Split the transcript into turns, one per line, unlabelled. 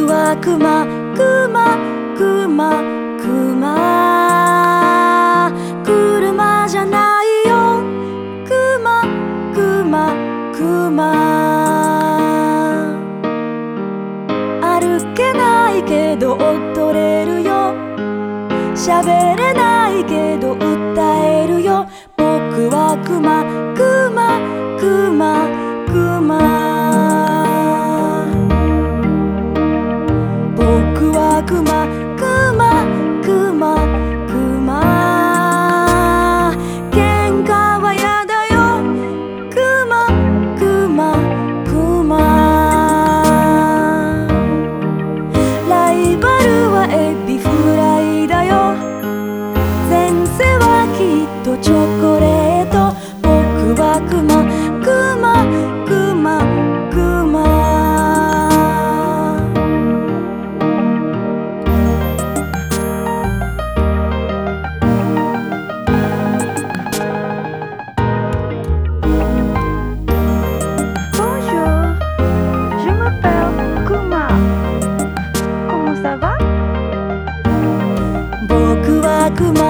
僕はクマクマクマクマ。車じゃないよ。クマクマクマ。歩けないけど踊れるよ。喋れ僕はクマクマクマクマ喧嘩はやだよ。クマクマクマライバルはエビフライだよ。前世はきっとチョコレート。僕はクマくま